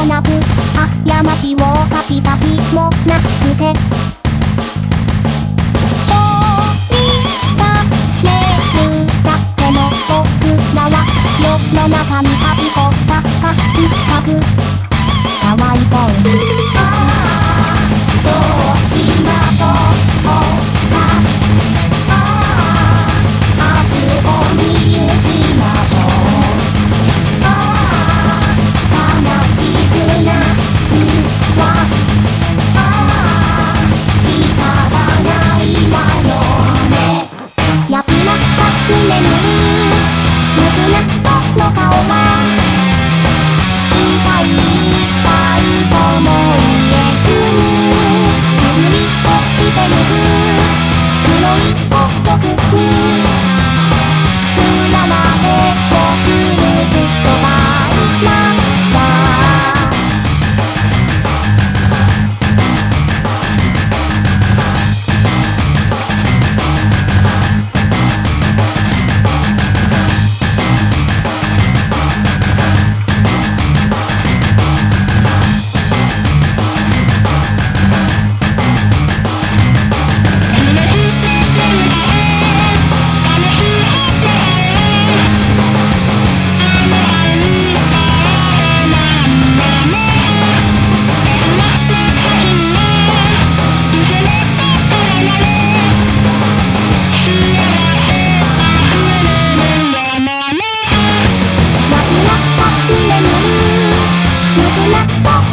あなく過ちを犯した気もなくて。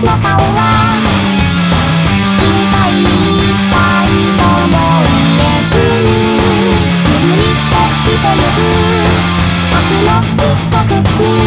の顔はいいぱいとも言えずにすぐに落ちてゆく明日のちっとくに